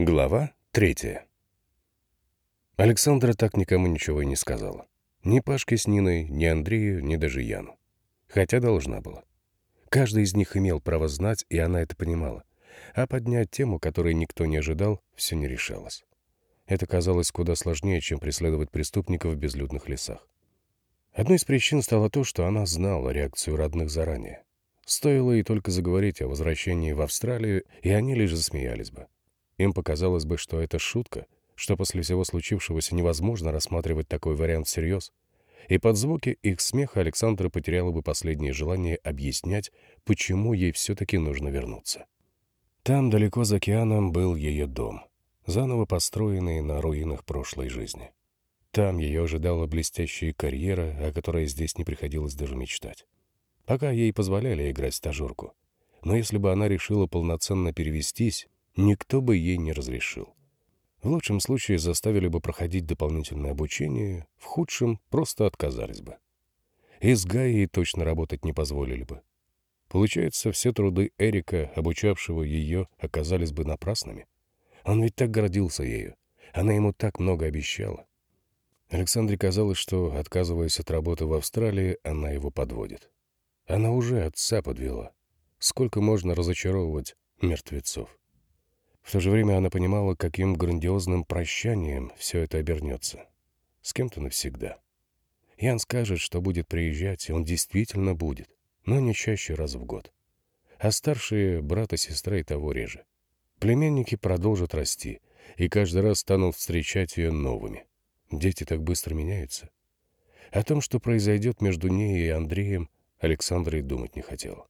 Глава третья. Александра так никому ничего и не сказала. Ни Пашке с Ниной, ни Андрею, ни даже Яну. Хотя должна была. Каждый из них имел право знать, и она это понимала. А поднять тему, которой никто не ожидал, все не решалось. Это казалось куда сложнее, чем преследовать преступников в безлюдных лесах. Одной из причин стало то, что она знала реакцию родных заранее. Стоило ей только заговорить о возвращении в Австралию, и они лишь засмеялись бы. Им показалось бы, что это шутка, что после всего случившегося невозможно рассматривать такой вариант всерьез. И под звуки их смеха Александра потеряла бы последнее желание объяснять, почему ей все-таки нужно вернуться. Там, далеко за океаном, был ее дом, заново построенный на руинах прошлой жизни. Там ее ожидала блестящая карьера, о которой здесь не приходилось даже мечтать. Пока ей позволяли играть стажерку. Но если бы она решила полноценно перевестись, никто бы ей не разрешил. В лучшем случае заставили бы проходить дополнительное обучение, в худшем просто отказались бы. И с Гаей точно работать не позволили бы. Получается, все труды Эрика, обучавшего ее, оказались бы напрасными. Он ведь так гордился ею. Она ему так много обещала. Александре казалось, что, отказываясь от работы в Австралии, она его подводит. Она уже отца подвела. Сколько можно разочаровывать мертвецов? В то же время она понимала, каким грандиозным прощанием все это обернется. С кем-то навсегда. Ян скажет, что будет приезжать, и он действительно будет, но не чаще раз в год. А старшие брат и сестра и того реже. Племенники продолжат расти, и каждый раз станут встречать ее новыми. Дети так быстро меняются. О том, что произойдет между ней и Андреем, Александра и думать не хотела.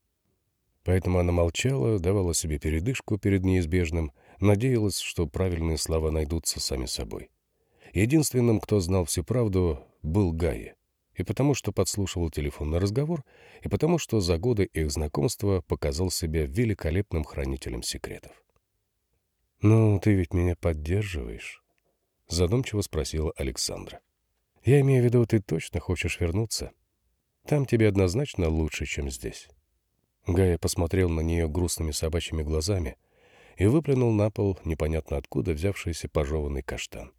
Поэтому она молчала, давала себе передышку перед неизбежным, надеялась, что правильные слова найдутся сами собой. Единственным, кто знал всю правду, был Гайя. И потому, что подслушивал телефонный разговор, и потому, что за годы их знакомства показал себя великолепным хранителем секретов. «Ну, ты ведь меня поддерживаешь?» — задумчиво спросила Александра. «Я имею в виду, ты точно хочешь вернуться? Там тебе однозначно лучше, чем здесь». Гая посмотрел на нее грустными собачьими глазами и выплюнул на пол непонятно откуда взявшийся пожеванный каштан.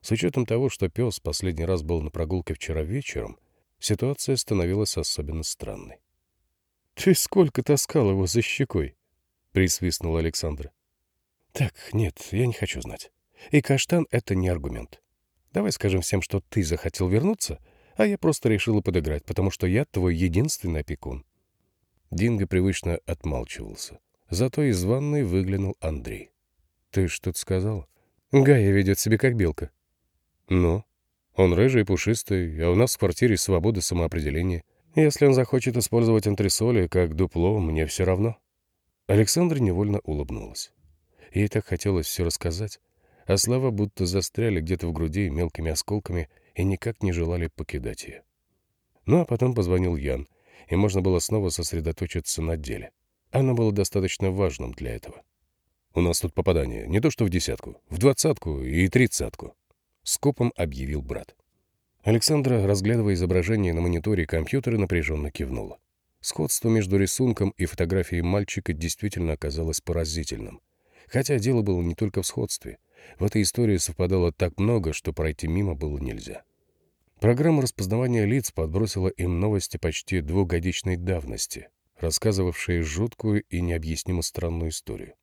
С учетом того, что пес последний раз был на прогулке вчера вечером, ситуация становилась особенно странной. — Ты сколько таскал его за щекой? — присвистнул Александр. — Так, нет, я не хочу знать. И каштан — это не аргумент. Давай скажем всем, что ты захотел вернуться, а я просто решила подыграть, потому что я твой единственный опекун. Динго привычно отмалчивался. Зато из ванной выглянул Андрей. «Ты что-то сказал?» «Гая ведет себя как белка». «Ну?» «Он рыжий и пушистый, а у нас в квартире свобода самоопределения. Если он захочет использовать антресоли как дупло, мне все равно». Александра невольно улыбнулась. Ей так хотелось все рассказать, а слова будто застряли где-то в груди мелкими осколками и никак не желали покидать ее. Ну а потом позвонил Ян, и можно было снова сосредоточиться на деле. Оно было достаточно важным для этого. «У нас тут попадание не то что в десятку, в двадцатку и тридцатку», — скопом объявил брат. Александра, разглядывая изображение на мониторе компьютера, напряженно кивнула. Сходство между рисунком и фотографией мальчика действительно оказалось поразительным. Хотя дело было не только в сходстве. В этой истории совпадало так много, что пройти мимо было нельзя. Программа распознавания лиц подбросила им новости почти двухгодичной давности, рассказывавшие жуткую и необъяснимо странную историю.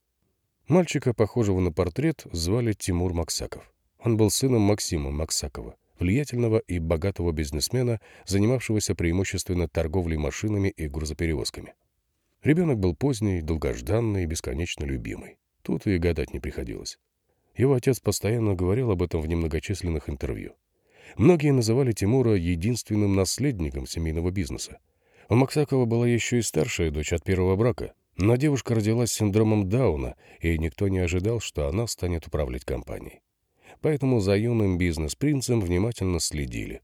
Мальчика, похожего на портрет, звали Тимур Максаков. Он был сыном Максима Максакова, влиятельного и богатого бизнесмена, занимавшегося преимущественно торговлей машинами и грузоперевозками. Ребенок был поздний, долгожданный и бесконечно любимый. Тут и гадать не приходилось. Его отец постоянно говорил об этом в немногочисленных интервью. Многие называли Тимура единственным наследником семейного бизнеса. У Максакова была еще и старшая дочь от первого брака, но девушка родилась с синдромом Дауна, и никто не ожидал, что она станет управлять компанией. Поэтому за юным бизнес-принцем внимательно следили.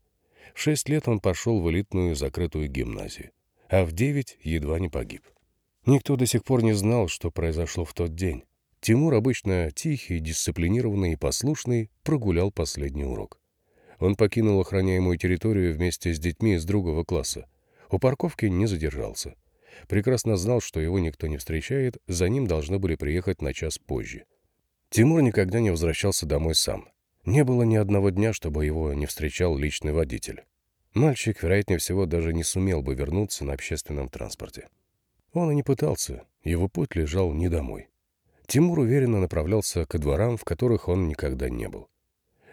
В шесть лет он пошел в элитную закрытую гимназию, а в девять едва не погиб. Никто до сих пор не знал, что произошло в тот день. Тимур, обычно тихий, дисциплинированный и послушный, прогулял последний урок. Он покинул охраняемую территорию вместе с детьми из другого класса. У парковки не задержался. Прекрасно знал, что его никто не встречает, за ним должны были приехать на час позже. Тимур никогда не возвращался домой сам. Не было ни одного дня, чтобы его не встречал личный водитель. Мальчик, вероятнее всего, даже не сумел бы вернуться на общественном транспорте. Он и не пытался, его путь лежал не домой. Тимур уверенно направлялся к дворам, в которых он никогда не был.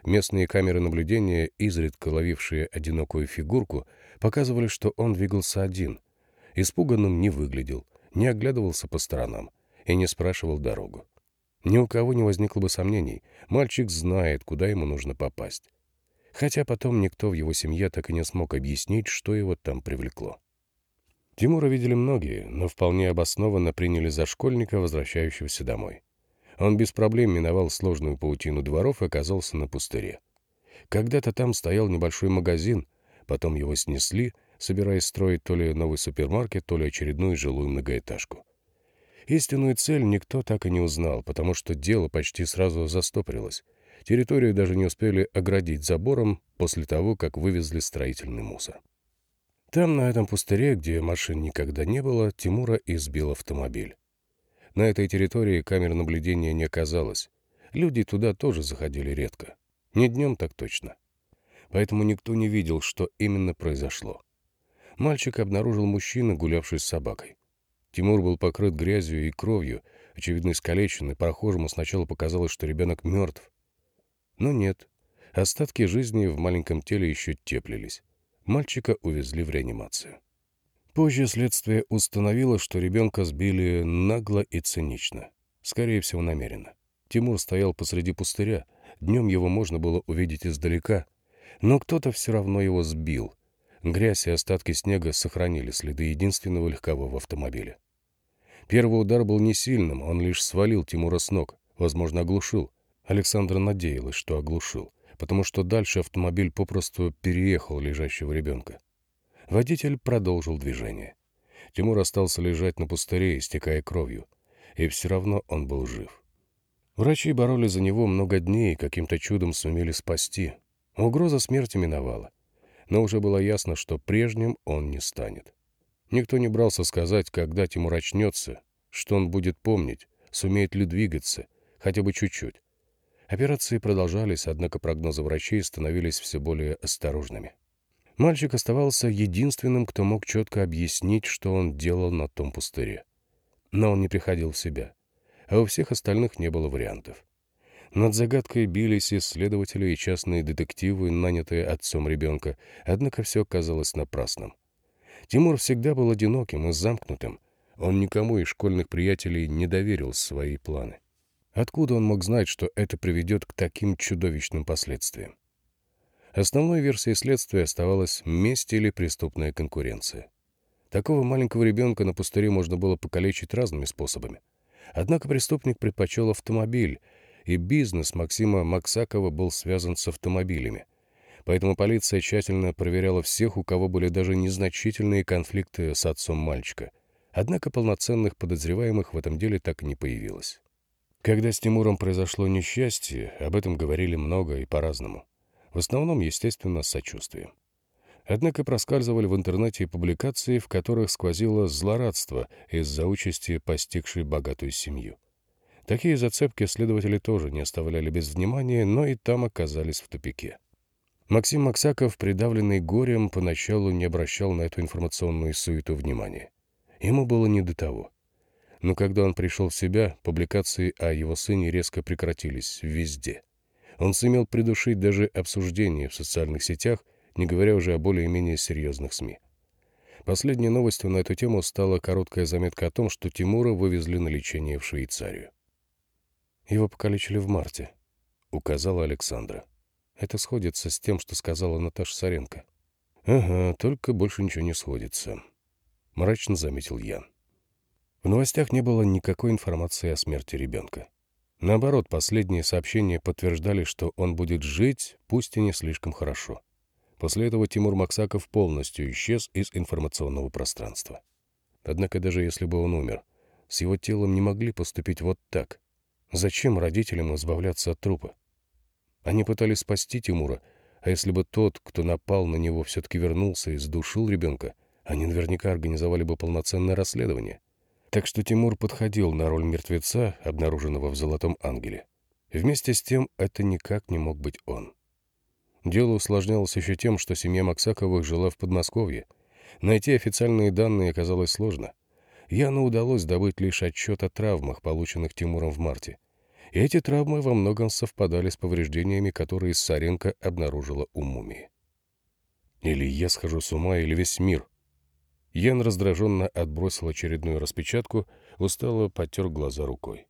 Местные камеры наблюдения, изредка ловившие одинокую фигурку, показывали, что он двигался один. Испуганным не выглядел, не оглядывался по сторонам и не спрашивал дорогу. Ни у кого не возникло бы сомнений, мальчик знает, куда ему нужно попасть. Хотя потом никто в его семье так и не смог объяснить, что его там привлекло. Тимура видели многие, но вполне обоснованно приняли за школьника, возвращающегося домой. Он без проблем миновал сложную паутину дворов и оказался на пустыре. Когда-то там стоял небольшой магазин, потом его снесли, собираясь строить то ли новый супермаркет, то ли очередную жилую многоэтажку. Истинную цель никто так и не узнал, потому что дело почти сразу застопорилось. Территорию даже не успели оградить забором после того, как вывезли строительный мусор. Там, на этом пустыре, где машин никогда не было, Тимура избил автомобиль. На этой территории камер наблюдения не оказалось. Люди туда тоже заходили редко. Не днем так точно. Поэтому никто не видел, что именно произошло. Мальчик обнаружил мужчину, гулявший с собакой. Тимур был покрыт грязью и кровью, очевидно искалечен, и прохожему сначала показалось, что ребенок мертв. Но нет. Остатки жизни в маленьком теле еще теплились. Мальчика увезли в реанимацию. Позже следствие установило, что ребенка сбили нагло и цинично. Скорее всего, намеренно. Тимур стоял посреди пустыря. Днем его можно было увидеть издалека. Но кто-то все равно его сбил. Грязь и остатки снега сохранили следы единственного легкового автомобиля. Первый удар был не сильным, он лишь свалил Тимура с ног, возможно, оглушил. Александра надеялась, что оглушил, потому что дальше автомобиль попросту переехал лежащего ребенка. Водитель продолжил движение. Тимур остался лежать на пустыре, истекая кровью. И все равно он был жив. Врачи боролись за него много дней и каким-то чудом сумели спасти. Угроза смерти миновала. Но уже было ясно, что прежним он не станет. Никто не брался сказать, когда Тимур очнется, что он будет помнить, сумеет ли двигаться, хотя бы чуть-чуть. Операции продолжались, однако прогнозы врачей становились все более осторожными. Мальчик оставался единственным, кто мог четко объяснить, что он делал на том пустыре. Но он не приходил в себя, а у всех остальных не было вариантов. Над загадкой бились исследователи и частные детективы, нанятые отцом ребенка, однако все казалось напрасным. Тимур всегда был одиноким и замкнутым. Он никому из школьных приятелей не доверил свои планы. Откуда он мог знать, что это приведет к таким чудовищным последствиям? Основной версией следствия оставалась месть или преступная конкуренция. Такого маленького ребенка на пустыре можно было покалечить разными способами. Однако преступник предпочел автомобиль, и бизнес Максима Максакова был связан с автомобилями. Поэтому полиция тщательно проверяла всех, у кого были даже незначительные конфликты с отцом мальчика. Однако полноценных подозреваемых в этом деле так и не появилось. Когда с Тимуром произошло несчастье, об этом говорили много и по-разному. В основном, естественно, с сочувствием. Однако проскальзывали в интернете публикации, в которых сквозило злорадство из-за участи постигшей богатую семью. Такие зацепки следователи тоже не оставляли без внимания, но и там оказались в тупике. Максим Максаков, придавленный горем, поначалу не обращал на эту информационную суету внимания. Ему было не до того. Но когда он пришел в себя, публикации о его сыне резко прекратились везде — он сумел придушить даже обсуждение в социальных сетях, не говоря уже о более-менее серьезных СМИ. Последней новостью на эту тему стала короткая заметка о том, что Тимура вывезли на лечение в Швейцарию. «Его покалечили в марте», — указала Александра. «Это сходится с тем, что сказала Наташа Саренко». «Ага, только больше ничего не сходится», — мрачно заметил Ян. В новостях не было никакой информации о смерти ребенка. Наоборот, последние сообщения подтверждали, что он будет жить, пусть и не слишком хорошо. После этого Тимур Максаков полностью исчез из информационного пространства. Однако даже если бы он умер, с его телом не могли поступить вот так. Зачем родителям избавляться от трупа? Они пытались спасти Тимура, а если бы тот, кто напал на него, все-таки вернулся и сдушил ребенка, они наверняка организовали бы полноценное расследование. Так что Тимур подходил на роль мертвеца, обнаруженного в «Золотом ангеле». Вместе с тем, это никак не мог быть он. Дело усложнялось еще тем, что семья Максаковых жила в Подмосковье. Найти официальные данные оказалось сложно. Яну удалось добыть лишь отчет о травмах, полученных Тимуром в марте. И эти травмы во многом совпадали с повреждениями, которые Саренко обнаружила у мумии. Или я схожу с ума, или весь мир. Ян раздраженно отбросил очередную распечатку, устало потер глаза рукой.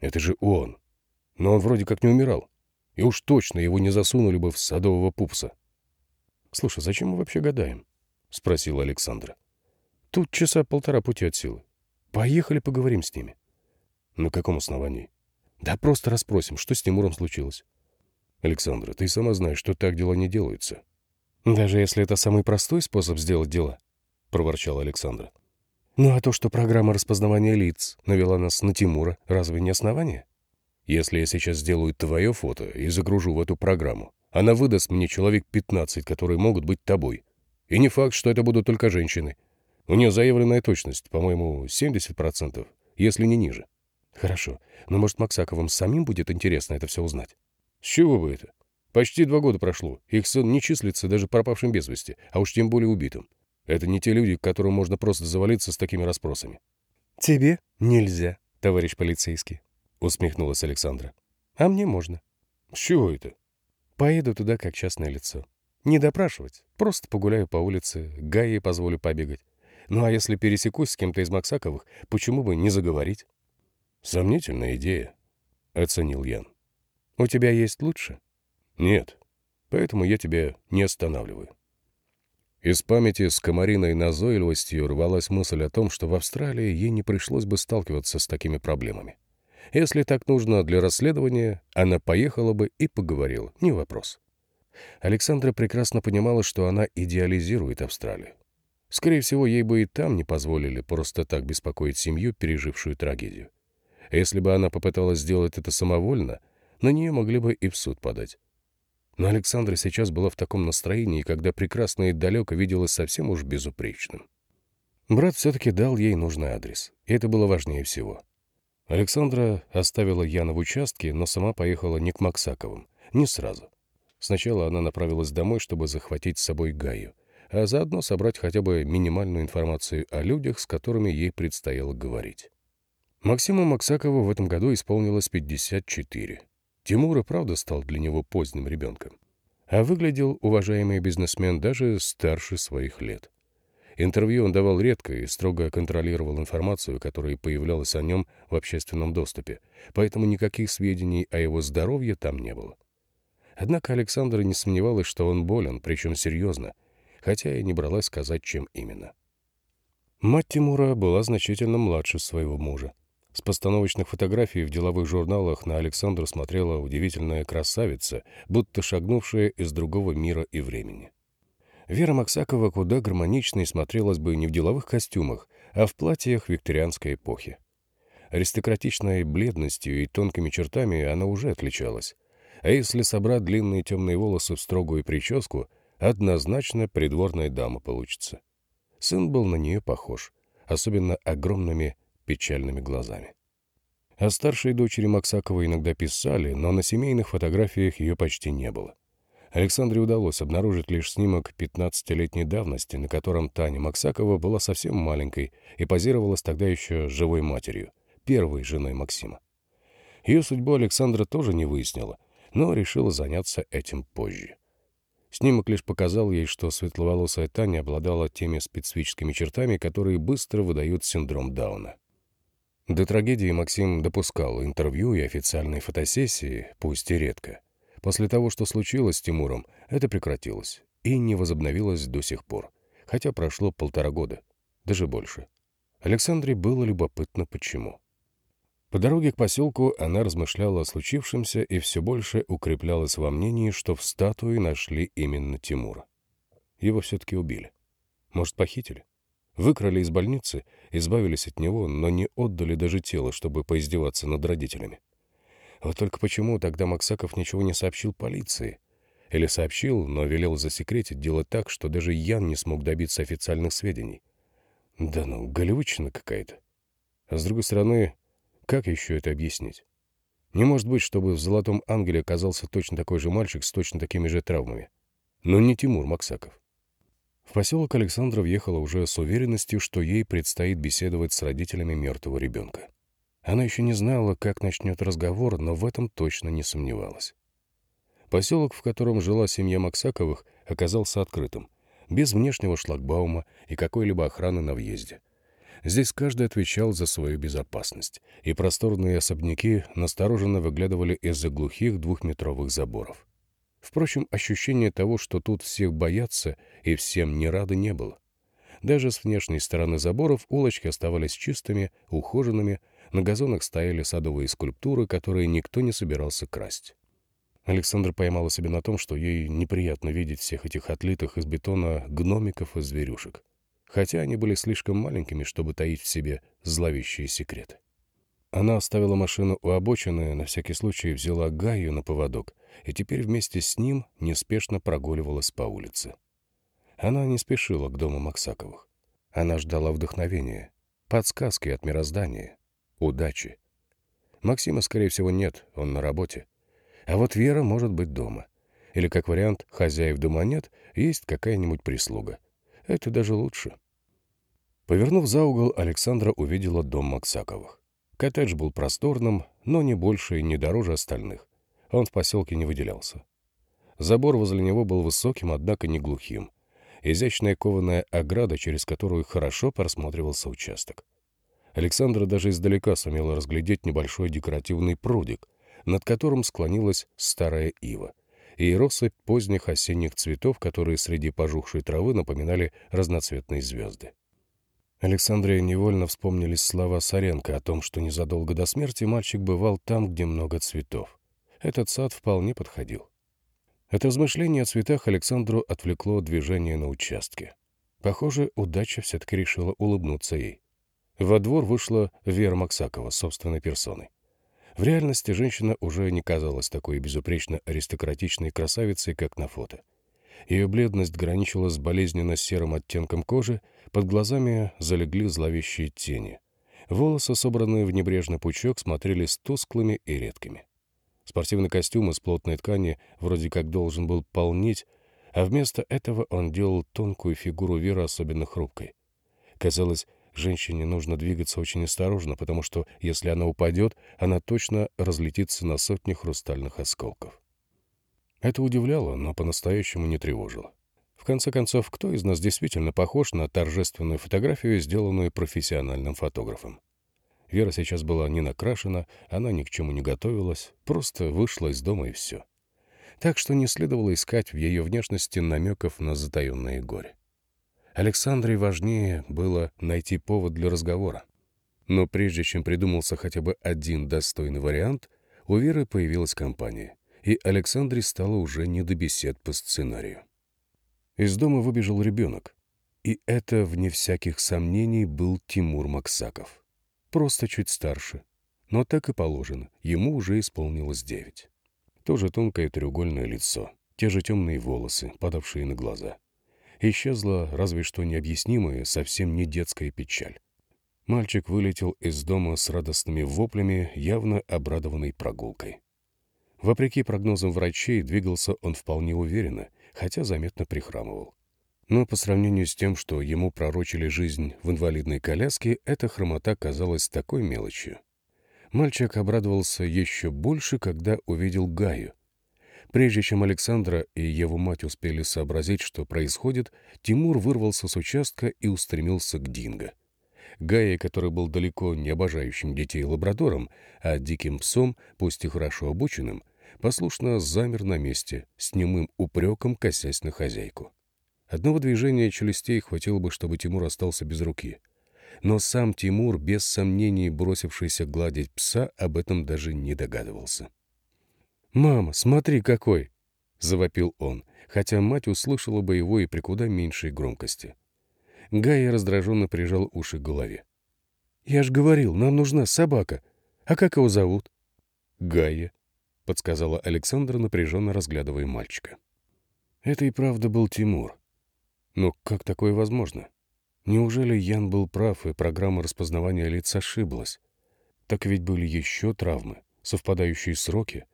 Это же он. Но он вроде как не умирал. И уж точно его не засунули бы в садового пупса. «Слушай, зачем мы вообще гадаем?» — спросил Александра. «Тут часа полтора пути от силы. Поехали поговорим с ними». «На каком основании?» «Да просто расспросим, что с Тимуром случилось». «Александра, ты сама знаешь, что так дела не делаются». «Даже если это самый простой способ сделать дела», — проворчал Александра. «Ну а то, что программа распознавания лиц навела нас на Тимура, разве не основание?» Если я сейчас сделаю твое фото и загружу в эту программу, она выдаст мне человек 15, которые могут быть тобой. И не факт, что это будут только женщины. У нее заявленная точность, по-моему, 70%, если не ниже. Хорошо, но может Максаковым самим будет интересно это все узнать? С чего бы это? Почти два года прошло. Их сын не числится даже пропавшим без вести, а уж тем более убитым. Это не те люди, к которым можно просто завалиться с такими расспросами. Тебе нельзя, товарищ полицейский. — усмехнулась Александра. «А мне можно». «С чего это?» «Поеду туда как частное лицо. Не допрашивать, просто погуляю по улице, Гае позволю побегать. Ну а если пересекусь с кем-то из Максаковых, почему бы не заговорить?» «Сомнительная идея», — оценил Ян. «У тебя есть лучше?» «Нет, поэтому я тебя не останавливаю». Из памяти с комариной назойливостью рвалась мысль о том, что в Австралии ей не пришлось бы сталкиваться с такими проблемами. Если так нужно для расследования, она поехала бы и поговорила, не вопрос. Александра прекрасно понимала, что она идеализирует Австралию. Скорее всего, ей бы и там не позволили просто так беспокоить семью, пережившую трагедию. Если бы она попыталась сделать это самовольно, на нее могли бы и в суд подать. Но Александра сейчас была в таком настроении, когда прекрасно и далеко виделась совсем уж безупречным. Брат все-таки дал ей нужный адрес, и это было важнее всего. Александра оставила Яна в участке, но сама поехала не к Максаковым, не сразу. Сначала она направилась домой, чтобы захватить с собой Гаю, а заодно собрать хотя бы минимальную информацию о людях, с которыми ей предстояло говорить. Максиму Максакову в этом году исполнилось 54. Тимур и правда стал для него поздним ребенком. А выглядел уважаемый бизнесмен даже старше своих лет. Интервью он давал редко и строго контролировал информацию, которая появлялась о нем в общественном доступе, поэтому никаких сведений о его здоровье там не было. Однако Александра не сомневалась, что он болен, причем серьезно, хотя и не бралась сказать, чем именно. Мать Тимура была значительно младше своего мужа. С постановочных фотографий в деловых журналах на Александру смотрела удивительная красавица, будто шагнувшая из другого мира и времени. Вера Максакова куда гармоничнее смотрелась бы не в деловых костюмах, а в платьях викторианской эпохи. Аристократичной бледностью и тонкими чертами она уже отличалась. А если собрать длинные темные волосы в строгую прическу, однозначно придворная дама получится. Сын был на нее похож, особенно огромными печальными глазами. О старшей дочери Максакова иногда писали, но на семейных фотографиях ее почти не было. Александре удалось обнаружить лишь снимок 15-летней давности, на котором Таня Максакова была совсем маленькой и позировала тогда еще живой матерью, первой женой Максима. Ее судьбу Александра тоже не выяснила, но решила заняться этим позже. Снимок лишь показал ей, что светловолосая Таня обладала теми специфическими чертами, которые быстро выдают синдром Дауна. До трагедии Максим допускал интервью и официальные фотосессии, пусть и редко. После того, что случилось с Тимуром, это прекратилось и не возобновилось до сих пор, хотя прошло полтора года, даже больше. Александре было любопытно, почему. По дороге к поселку она размышляла о случившемся и все больше укреплялась во мнении, что в статуе нашли именно Тимура. Его все-таки убили. Может, похитили? Выкрали из больницы, избавились от него, но не отдали даже тело, чтобы поиздеваться над родителями. Вот только почему тогда Максаков ничего не сообщил полиции? Или сообщил, но велел засекретить дело так, что даже Ян не смог добиться официальных сведений? Да ну, голливудчина какая-то. А с другой стороны, как еще это объяснить? Не может быть, чтобы в «Золотом ангеле» оказался точно такой же мальчик с точно такими же травмами. Но не Тимур Максаков. В поселок Александра въехала уже с уверенностью, что ей предстоит беседовать с родителями мертвого ребенка. Она еще не знала, как начнет разговор, но в этом точно не сомневалась. Поселок, в котором жила семья Максаковых, оказался открытым, без внешнего шлагбаума и какой-либо охраны на въезде. Здесь каждый отвечал за свою безопасность, и просторные особняки настороженно выглядывали из-за глухих двухметровых заборов. Впрочем, ощущение того, что тут всех боятся и всем не рады, не было. Даже с внешней стороны заборов улочки оставались чистыми, ухоженными, на газонах стояли садовые скульптуры, которые никто не собирался красть. Александра поймала себя на том, что ей неприятно видеть всех этих отлитых из бетона гномиков и зверюшек хотя они были слишком маленькими, чтобы таить в себе зловещие секреты. Она оставила машину у обочины, на всякий случай взяла Гаю на поводок и теперь вместе с ним неспешно прогуливалась по улице. Она не спешила к дому Максаковых. Она ждала вдохновения, подсказки от мироздания, удачи. Максима, скорее всего, нет, он на работе. А вот Вера может быть дома. Или, как вариант, хозяев дома нет, есть какая-нибудь прислуга — это даже лучше. Повернув за угол, Александра увидела дом Максаковых. Коттедж был просторным, но не больше и не дороже остальных. Он в поселке не выделялся. Забор возле него был высоким, однако не глухим. Изящная кованая ограда, через которую хорошо просматривался участок. Александра даже издалека сумела разглядеть небольшой декоративный прудик, над которым склонилась старая ива и россыпь поздних осенних цветов, которые среди пожухшей травы напоминали разноцветные звезды. Александре невольно вспомнились слова Саренко о том, что незадолго до смерти мальчик бывал там, где много цветов. Этот сад вполне подходил. От размышления о цветах Александру отвлекло движение на участке. Похоже, удача все-таки решила улыбнуться ей. Во двор вышла Вера Максакова собственной персоной. В реальности женщина уже не казалась такой безупречно аристократичной красавицей, как на фото. Ее бледность граничила с болезненно-серым оттенком кожи, под глазами залегли зловещие тени. Волосы, собранные в небрежный пучок, смотрелись тусклыми и редкими. Спортивный костюм из плотной ткани вроде как должен был полнить, а вместо этого он делал тонкую фигуру Веры особенно хрупкой. Казалось, Женщине нужно двигаться очень осторожно, потому что, если она упадет, она точно разлетится на сотни хрустальных осколков. Это удивляло, но по-настоящему не тревожило. В конце концов, кто из нас действительно похож на торжественную фотографию, сделанную профессиональным фотографом? Вера сейчас была не накрашена, она ни к чему не готовилась, просто вышла из дома и все. Так что не следовало искать в ее внешности намеков на затаенное горе. Александре важнее было найти повод для разговора. Но прежде чем придумался хотя бы один достойный вариант, у Веры появилась компания, и Александре стало уже не до бесед по сценарию. Из дома выбежал ребенок, и это, вне всяких сомнений, был Тимур Максаков. Просто чуть старше, но так и положено, ему уже исполнилось девять. Тоже тонкое треугольное лицо, те же темные волосы, падавшие на глаза — исчезла разве что необъяснимая, совсем не детская печаль. Мальчик вылетел из дома с радостными воплями, явно обрадованной прогулкой. Вопреки прогнозам врачей, двигался он вполне уверенно, хотя заметно прихрамывал. Но по сравнению с тем, что ему пророчили жизнь в инвалидной коляске, эта хромота казалась такой мелочью. Мальчик обрадовался еще больше, когда увидел Гаю, Прежде чем Александра и его мать успели сообразить, что происходит, Тимур вырвался с участка и устремился к Динго. Гая, который был далеко не обожающим детей лабрадором, а диким псом, пусть и хорошо обученным, послушно замер на месте, с немым упреком косясь на хозяйку. Одного движения челюстей хватило бы, чтобы Тимур остался без руки. Но сам Тимур, без сомнений бросившийся гладить пса, об этом даже не догадывался. «Мама, смотри какой!» — завопил он, хотя мать услышала бы его и при куда меньшей громкости. Гая раздраженно прижал уши к голове. «Я ж говорил, нам нужна собака. А как его зовут?» «Гая», — подсказала Александра, напряженно разглядывая мальчика. Это и правда был Тимур. Но как такое возможно? Неужели Ян был прав, и программа распознавания лиц ошиблась? Так ведь были еще травмы совпадающие сроки.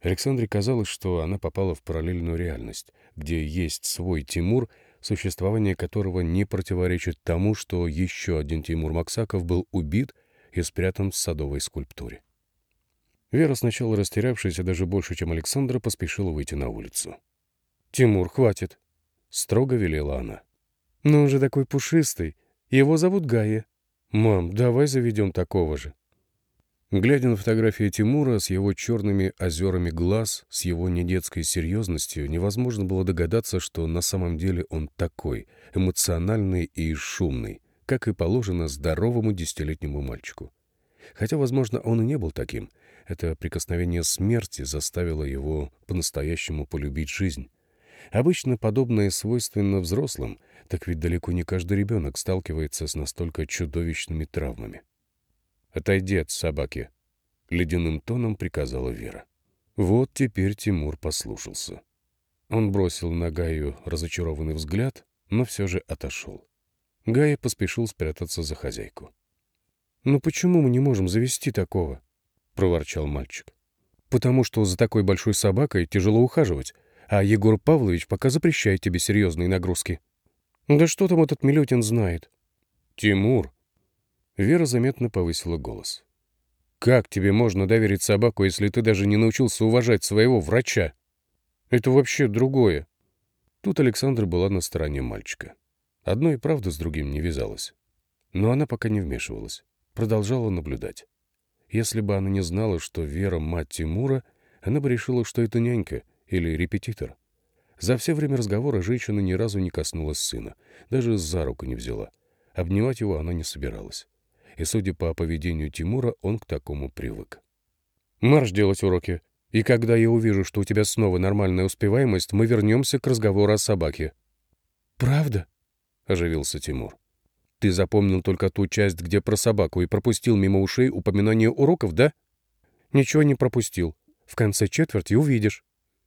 Александре казалось, что она попала в параллельную реальность, где есть свой Тимур, существование которого не противоречит тому, что еще один Тимур Максаков был убит и спрятан в садовой скульптуре. Вера, сначала растерявшаяся даже больше, чем Александра, поспешила выйти на улицу. «Тимур, хватит!» — строго велела она. «Но он же такой пушистый. Его зовут Гая. Мам, давай заведем такого же». Глядя на фотографии Тимура с его черными озерами глаз, с его недетской серьезностью, невозможно было догадаться, что на самом деле он такой, эмоциональный и шумный, как и положено здоровому десятилетнему мальчику. Хотя, возможно, он и не был таким. Это прикосновение смерти заставило его по-настоящему полюбить жизнь. Обычно подобное свойственно взрослым, так ведь далеко не каждый ребенок сталкивается с настолько чудовищными травмами. «Отойди от собаки», — ледяным тоном приказала Вера. Вот теперь Тимур послушался. Он бросил на Гаю разочарованный взгляд, но все же отошел. Гая поспешил спрятаться за хозяйку. «Ну почему мы не можем завести такого?» — проворчал мальчик. «Потому что за такой большой собакой тяжело ухаживать, а Егор Павлович пока запрещает тебе серьезные нагрузки». «Да что там этот Милютин знает?» «Тимур!» Вера заметно повысила голос. «Как тебе можно доверить собаку, если ты даже не научился уважать своего врача? Это вообще другое». Тут Александра была на стороне мальчика. Одно и правда с другим не вязалось. Но она пока не вмешивалась, продолжала наблюдать. Если бы она не знала, что Вера — мать Тимура, она бы решила, что это нянька или репетитор. За все время разговора женщина ни разу не коснулась сына, даже за руку не взяла. Обнимать его она не собиралась и, судя по поведению Тимура, он к такому привык. «Марш делать уроки, и когда я увижу, что у тебя снова нормальная успеваемость, мы вернемся к разговору о собаке». «Правда?» — оживился Тимур. «Ты запомнил только ту часть, где про собаку, и пропустил мимо ушей упоминание уроков, да?» «Ничего не пропустил. В конце четверти увидишь.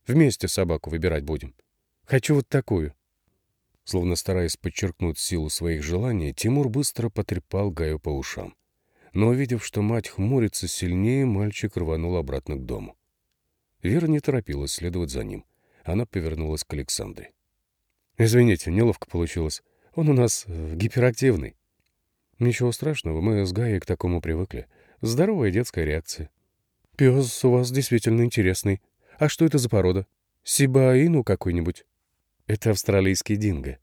Вместе собаку выбирать будем. Хочу вот такую». Словно стараясь подчеркнуть силу своих желаний, Тимур быстро потрепал Гаю по ушам. Но, увидев, что мать хмурится сильнее, мальчик рванул обратно к дому. Вера не торопилась следовать за ним. Она повернулась к Александре. «Извините, неловко получилось. Он у нас э, гиперактивный». «Ничего страшного, мы с Гаей к такому привыкли. Здоровая детская реакция». «Пес у вас действительно интересный. А что это за порода? Сибаину какой-нибудь?» Это австралийский динго.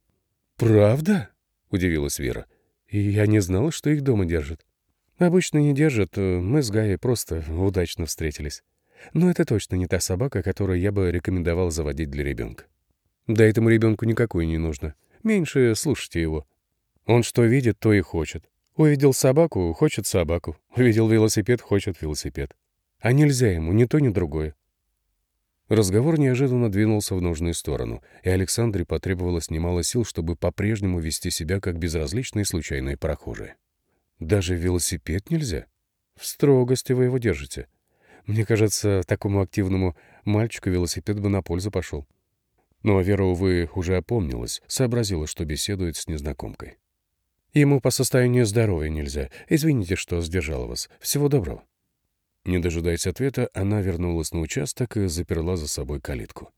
«Правда?» — удивилась Вера. «И я не знала, что их дома держат». «Обычно не держат. Э, мы с Гаей просто удачно встретились. Но это точно не та собака, которую я бы рекомендовал заводить для ребенка. Да этому ребенку никакой не нужно. Меньше слушайте его. Он что видит, то и хочет. Увидел собаку — хочет собаку. Увидел велосипед — хочет велосипед. А нельзя ему ни то, ни другое. Разговор неожиданно двинулся в нужную сторону, и Александре потребовалось немало сил, чтобы по-прежнему вести себя как безразличные случайные прохожие. «Даже велосипед нельзя? В строгости вы его держите. Мне кажется, такому активному мальчику велосипед бы на пользу пошел». Но Вера, увы, уже опомнилась, сообразила, что беседует с незнакомкой. «Ему по состоянию здоровья нельзя. Извините, что сдержала вас. Всего доброго». Не дожидаясь ответа, она вернулась на участок и заперла за собой калитку.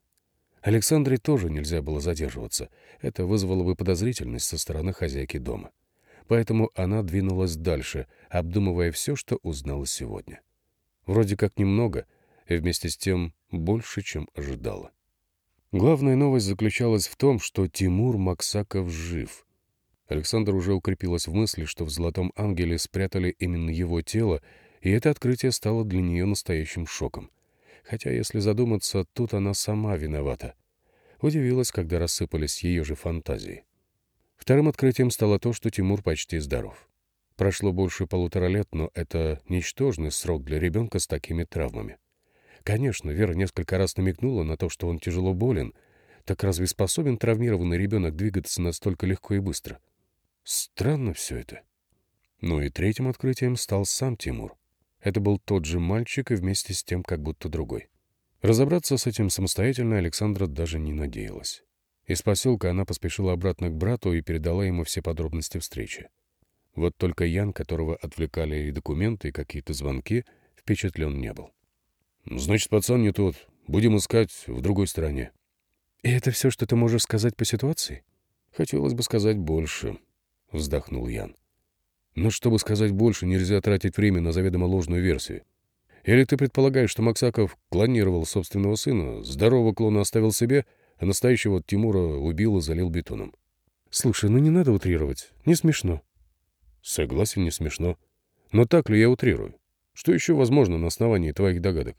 Александре тоже нельзя было задерживаться. Это вызвало бы подозрительность со стороны хозяйки дома. Поэтому она двинулась дальше, обдумывая все, что узнала сегодня. Вроде как немного, и вместе с тем больше, чем ожидала. Главная новость заключалась в том, что Тимур Максаков жив. Александр уже укрепилась в мысли, что в «Золотом ангеле» спрятали именно его тело, и это открытие стало для нее настоящим шоком. Хотя, если задуматься, тут она сама виновата. Удивилась, когда рассыпались ее же фантазии. Вторым открытием стало то, что Тимур почти здоров. Прошло больше полутора лет, но это ничтожный срок для ребенка с такими травмами. Конечно, Вера несколько раз намекнула на то, что он тяжело болен. Так разве способен травмированный ребенок двигаться настолько легко и быстро? Странно все это. Ну и третьим открытием стал сам Тимур. Это был тот же мальчик и вместе с тем как будто другой. Разобраться с этим самостоятельно Александра даже не надеялась. Из поселка она поспешила обратно к брату и передала ему все подробности встречи. Вот только Ян, которого отвлекали и документы, и какие-то звонки, впечатлен не был. «Значит, пацан не тот. Будем искать в другой стороне». «И это все, что ты можешь сказать по ситуации?» «Хотелось бы сказать больше», — вздохнул Ян. «Но чтобы сказать больше, нельзя тратить время на заведомо ложную версию. Или ты предполагаешь, что Максаков клонировал собственного сына, здорового клона оставил себе, а настоящего Тимура убил и залил бетоном?» «Слушай, ну не надо утрировать. Не смешно». «Согласен, не смешно. Но так ли я утрирую? Что еще возможно на основании твоих догадок?»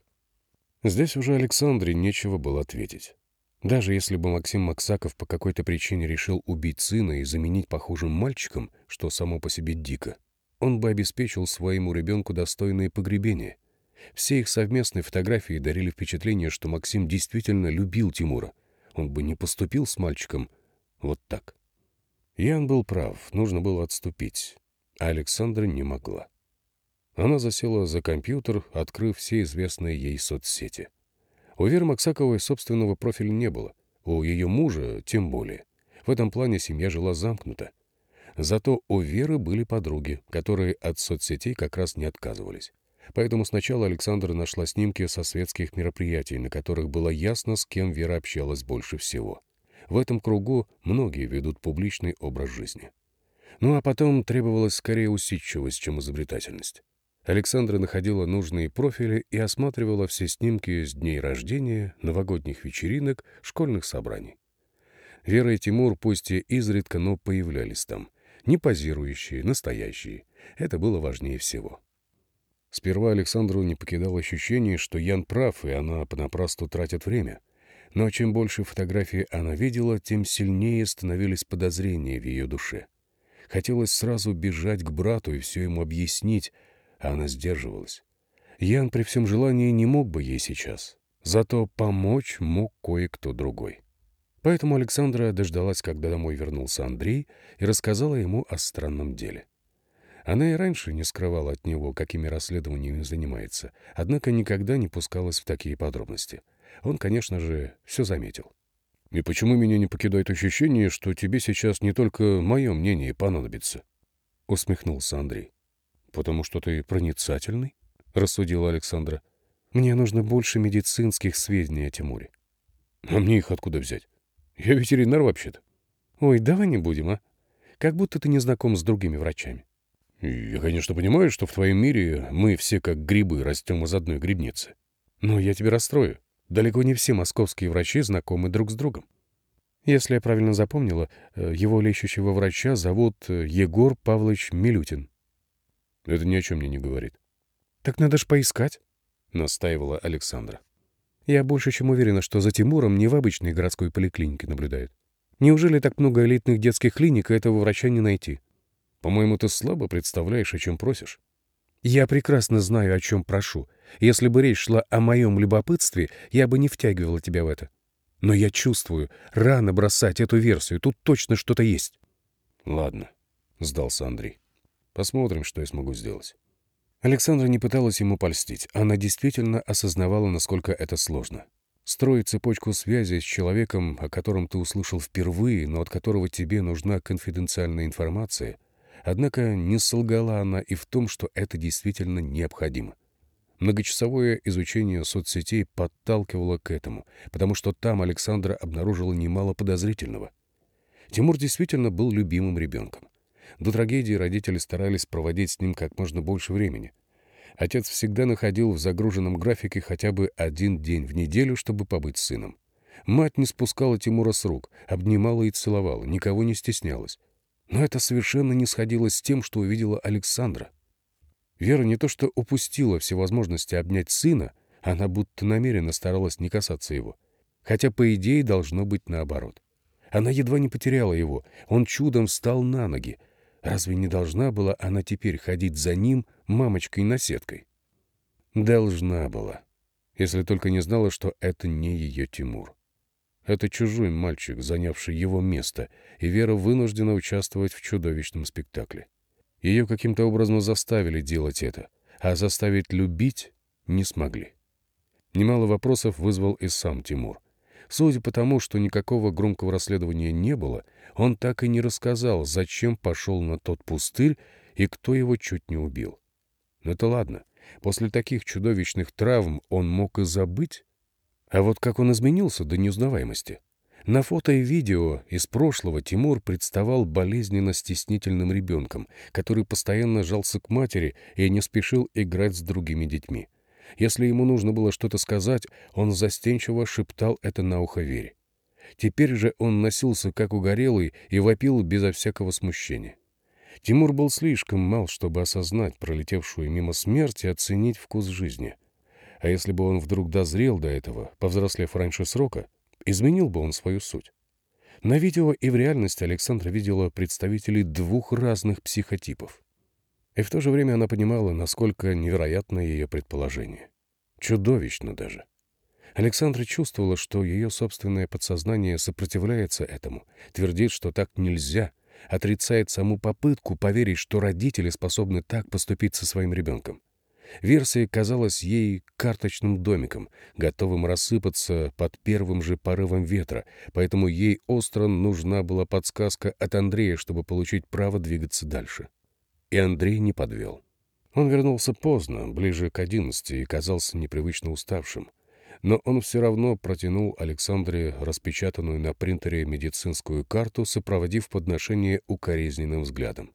Здесь уже Александре нечего было ответить. Даже если бы Максим Максаков по какой-то причине решил убить сына и заменить похожим мальчиком, что само по себе дико, он бы обеспечил своему ребенку достойное погребение. Все их совместные фотографии дарили впечатление, что Максим действительно любил Тимура. Он бы не поступил с мальчиком вот так. Ян был прав, нужно было отступить, а Александра не могла. Она засела за компьютер, открыв все известные ей соцсети. У Веры Максаковой собственного профиля не было, у ее мужа тем более. В этом плане семья жила замкнута. Зато у Веры были подруги, которые от соцсетей как раз не отказывались. Поэтому сначала Александра нашла снимки со светских мероприятий, на которых было ясно, с кем Вера общалась больше всего. В этом кругу многие ведут публичный образ жизни. Ну а потом требовалась скорее усидчивость, чем изобретательность. Александра находила нужные профили и осматривала все снимки с дней рождения, новогодних вечеринок, школьных собраний. Вера и Тимур пусть и изредка, но появлялись там. Не позирующие, настоящие. Это было важнее всего. Сперва Александру не покидало ощущение, что Ян прав, и она понапрасну тратит время. Но чем больше фотографий она видела, тем сильнее становились подозрения в ее душе. Хотелось сразу бежать к брату и все ему объяснить, а она сдерживалась. Ян при всем желании не мог бы ей сейчас, зато помочь мог кое-кто другой. Поэтому Александра дождалась, когда домой вернулся Андрей, и рассказала ему о странном деле. Она и раньше не скрывала от него, какими расследованиями занимается, однако никогда не пускалась в такие подробности. Он, конечно же, все заметил. «И почему меня не покидает ощущение, что тебе сейчас не только мое мнение понадобится?» — усмехнулся Андрей. «Потому что ты проницательный?» — рассудила Александра. «Мне нужно больше медицинских сведений о Тимуре». «А мне их откуда взять? Я ветеринар вообще-то». «Ой, давай не будем, а? Как будто ты не знаком с другими врачами». «Я, конечно, понимаю, что в твоем мире мы все как грибы растем из одной грибницы. Но я тебя расстрою. Далеко не все московские врачи знакомы друг с другом. Если я правильно запомнила, э, его лечащего врача зовут э, Егор Павлович Милютин. Это ни о чем мне не говорит. Так надо ж поискать, — настаивала Александра. Я больше чем уверена, что за Тимуром не в обычной городской поликлинике наблюдают. Неужели так много элитных детских клиник, и этого врача не найти? По-моему, ты слабо представляешь, о чем просишь. Я прекрасно знаю, о чем прошу. Если бы речь шла о моем любопытстве, я бы не втягивала тебя в это. Но я чувствую, рано бросать эту версию, тут точно что-то есть. Ладно, — сдался Андрей. Посмотрим, что я смогу сделать. Александра не пыталась ему польстить. Она действительно осознавала, насколько это сложно. Строить цепочку связи с человеком, о котором ты услышал впервые, но от которого тебе нужна конфиденциальная информация. Однако не солгала она и в том, что это действительно необходимо. Многочасовое изучение соцсетей подталкивало к этому, потому что там Александра обнаружила немало подозрительного. Тимур действительно был любимым ребенком. До трагедии родители старались проводить с ним как можно больше времени. Отец всегда находил в загруженном графике хотя бы один день в неделю, чтобы побыть с сыном. Мать не спускала Тимура с рук, обнимала и целовала, никого не стеснялась. Но это совершенно не сходилось с тем, что увидела Александра. Вера не то что упустила все возможности обнять сына, она будто намеренно старалась не касаться его. Хотя, по идее, должно быть наоборот. Она едва не потеряла его, он чудом встал на ноги, Разве не должна была она теперь ходить за ним мамочкой-наседкой? Должна была, если только не знала, что это не ее Тимур. Это чужой мальчик, занявший его место, и Вера вынуждена участвовать в чудовищном спектакле. Ее каким-то образом заставили делать это, а заставить любить не смогли. Немало вопросов вызвал и сам Тимур. Судя по тому, что никакого громкого расследования не было, он так и не рассказал, зачем пошел на тот пустырь и кто его чуть не убил. Но это ладно. После таких чудовищных травм он мог и забыть. А вот как он изменился до неузнаваемости. На фото и видео из прошлого Тимур представал болезненно стеснительным ребенком, который постоянно жался к матери и не спешил играть с другими детьми. Если ему нужно было что-то сказать, он застенчиво шептал это на ухо Вере. Теперь же он носился как угорелый и вопил безо всякого смущения. Тимур был слишком мал, чтобы осознать пролетевшую мимо смерть и оценить вкус жизни. А если бы он вдруг дозрел до этого, повзрослев раньше срока, изменил бы он свою суть. На видео и в реальности Александра видела представителей двух разных психотипов. И в то же время она понимала, насколько невероятно ее предположение. Чудовищно даже. Александра чувствовала, что ее собственное подсознание сопротивляется этому, твердит, что так нельзя, отрицает саму попытку поверить, что родители способны так поступить со своим ребенком. Версия казалась ей карточным домиком, готовым рассыпаться под первым же порывом ветра, поэтому ей остро нужна была подсказка от Андрея, чтобы получить право двигаться дальше. И Андрей не подвел. Он вернулся поздно, ближе к одиннадцати, и казался непривычно уставшим но он все равно протянул Александре распечатанную на принтере медицинскую карту, сопроводив подношение укоризненным взглядом.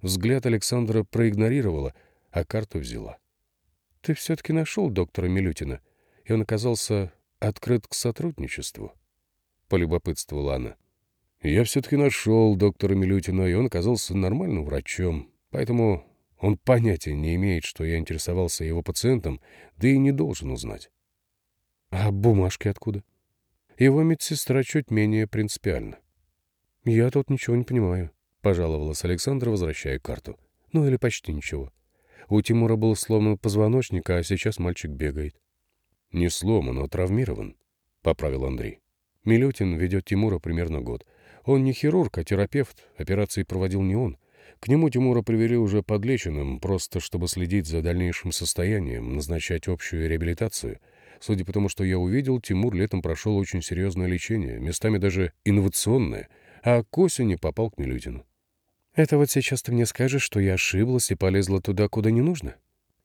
Взгляд Александра проигнорировала, а карту взяла. — Ты все-таки нашел доктора Милютина, и он оказался открыт к сотрудничеству? — полюбопытствовала она. — Я все-таки нашел доктора Милютина, и он оказался нормальным врачом, поэтому он понятия не имеет, что я интересовался его пациентом, да и не должен узнать. А бумажки откуда? Его медсестра чуть менее принципиально. Я тут ничего не понимаю, пожаловалась Александра, возвращая карту. Ну или почти ничего. У Тимура был сломан позвоночник, а сейчас мальчик бегает. Не сломан, а травмирован, поправил Андрей. Милютин ведет Тимура примерно год. Он не хирург, а терапевт. Операции проводил не он. К нему Тимура привели уже подлеченным, просто чтобы следить за дальнейшим состоянием, назначать общую реабилитацию — Судя по тому, что я увидел, Тимур летом прошел очень серьезное лечение, местами даже инновационное, а к осени попал к Милютину. «Это вот сейчас ты мне скажешь, что я ошиблась и полезла туда, куда не нужно?»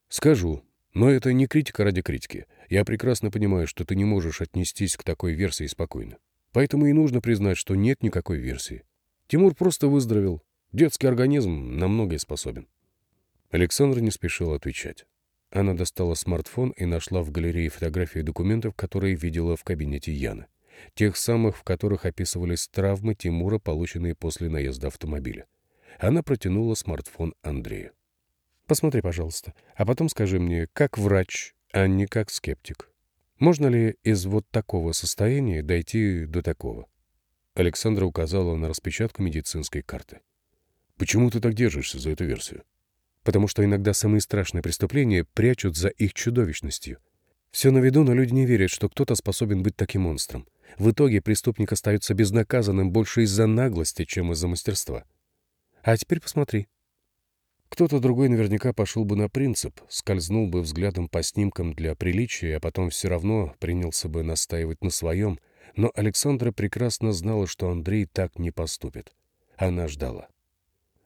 «Скажу. Но это не критика ради критики. Я прекрасно понимаю, что ты не можешь отнестись к такой версии спокойно. Поэтому и нужно признать, что нет никакой версии. Тимур просто выздоровел. Детский организм на многое способен». Александр не спешил отвечать. Она достала смартфон и нашла в галерее фотографии документов, которые видела в кабинете Яны. Тех самых, в которых описывались травмы Тимура, полученные после наезда автомобиля. Она протянула смартфон Андрею. «Посмотри, пожалуйста, а потом скажи мне, как врач, а не как скептик. Можно ли из вот такого состояния дойти до такого?» Александра указала на распечатку медицинской карты. «Почему ты так держишься за эту версию?» потому что иногда самые страшные преступления прячут за их чудовищностью. Все на виду, но люди не верят, что кто-то способен быть таким монстром. В итоге преступник остается безнаказанным больше из-за наглости, чем из-за мастерства. А теперь посмотри. Кто-то другой наверняка пошел бы на принцип, скользнул бы взглядом по снимкам для приличия, а потом все равно принялся бы настаивать на своем, но Александра прекрасно знала, что Андрей так не поступит. Она ждала.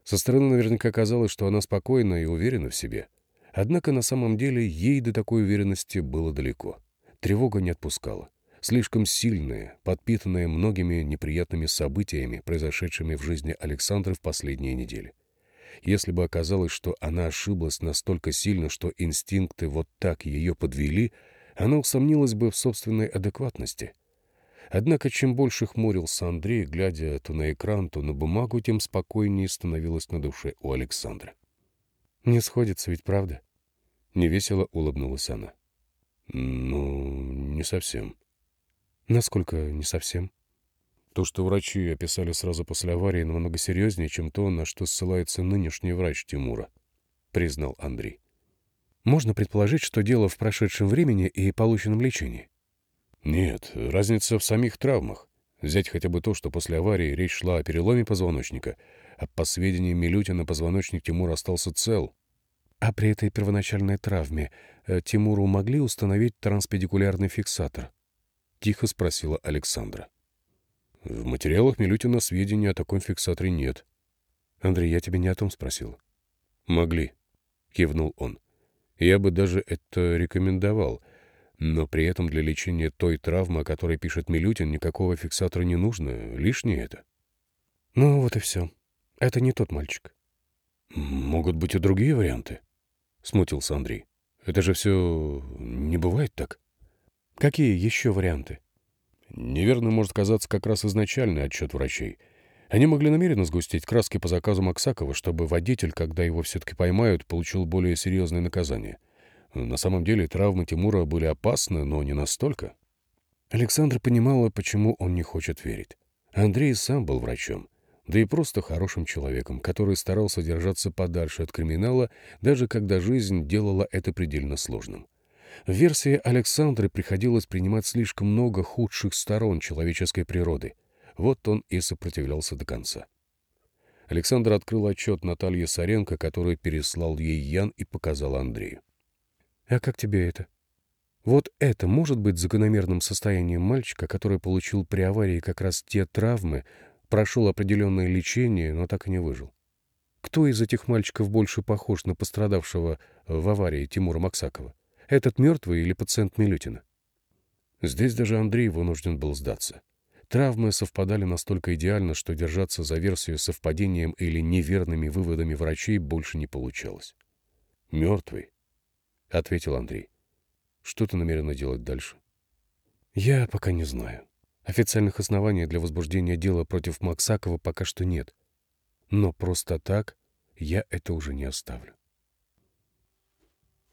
Со стороны наверняка казалось, что она спокойна и уверена в себе. Однако на самом деле ей до такой уверенности было далеко. Тревога не отпускала. Слишком сильная, подпитанная многими неприятными событиями, произошедшими в жизни Александры в последние недели. Если бы оказалось, что она ошиблась настолько сильно, что инстинкты вот так ее подвели, она усомнилась бы в собственной адекватности — Однако чем больше хмурился Андрей, глядя то на экран, то на бумагу, тем спокойнее становилось на душе у Александра. «Не сходится ведь, правда?» Невесело улыбнулась она. «Ну, не совсем». «Насколько не совсем?» То, что врачи описали сразу после аварии, намного серьезнее, чем то, на что ссылается нынешний врач Тимура, признал Андрей. Можно предположить, что дело в прошедшем времени и полученном лечении. Нет, разница в самих травмах. Взять хотя бы то, что после аварии речь шла о переломе позвоночника, а по сведениям Милютина позвоночник Тимура остался цел. А при этой первоначальной травме э, Тимуру могли установить транспедикулярный фиксатор? Тихо спросила Александра. В материалах Милютина сведений о таком фиксаторе нет. Андрей, я тебя не о том спросил. Могли, кивнул он. Я бы даже это рекомендовал, но при этом для лечения той травмы, о которой пишет Милютин, никакого фиксатора не нужно, лишнее это. Ну вот и все. Это не тот мальчик. Могут быть и другие варианты, смутился Андрей. Это же все не бывает так. Какие еще варианты? Неверно может казаться как раз изначальный отчет врачей. Они могли намеренно сгустить краски по заказу Максакова, чтобы водитель, когда его все-таки поймают, получил более серьезное наказание. На самом деле травмы Тимура были опасны, но не настолько. Александра понимала, почему он не хочет верить. Андрей сам был врачом, да и просто хорошим человеком, который старался держаться подальше от криминала, даже когда жизнь делала это предельно сложным. В версии Александры приходилось принимать слишком много худших сторон человеческой природы. Вот он и сопротивлялся до конца. Александр открыл отчет Натальи Саренко, который переслал ей Ян и показал Андрею. «А как тебе это?» Вот это может быть закономерным состоянием мальчика, который получил при аварии как раз те травмы, прошел определенное лечение, но так и не выжил. Кто из этих мальчиков больше похож на пострадавшего в аварии Тимура Максакова? Этот мертвый или пациент Милютина? Здесь даже Андрей вынужден был сдаться. Травмы совпадали настолько идеально, что держаться за версию совпадением или неверными выводами врачей больше не получалось. «Мертвый», — ответил Андрей. «Что ты намерена делать дальше?» «Я пока не знаю. Официальных оснований для возбуждения дела против Максакова пока что нет. Но просто так я это уже не оставлю».